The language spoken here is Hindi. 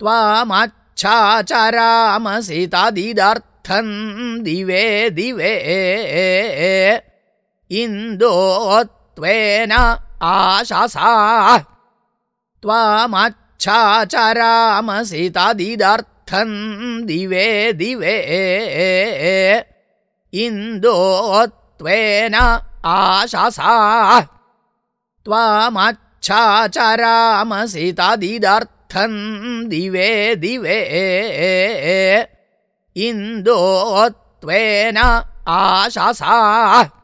त्वामाच्छाचरामसितादिदर्थं दिवे दिवे। इन्दो त्वेन आशासा। त्वामाच्छाचरामसितादिदर्थं दिवे दिवे। इन्दो त्वेन आशासा। त्वामाच्छाचरामसितादिदर्थं अथन् दिवे दिवे? इन्दोत्वेन आशसा।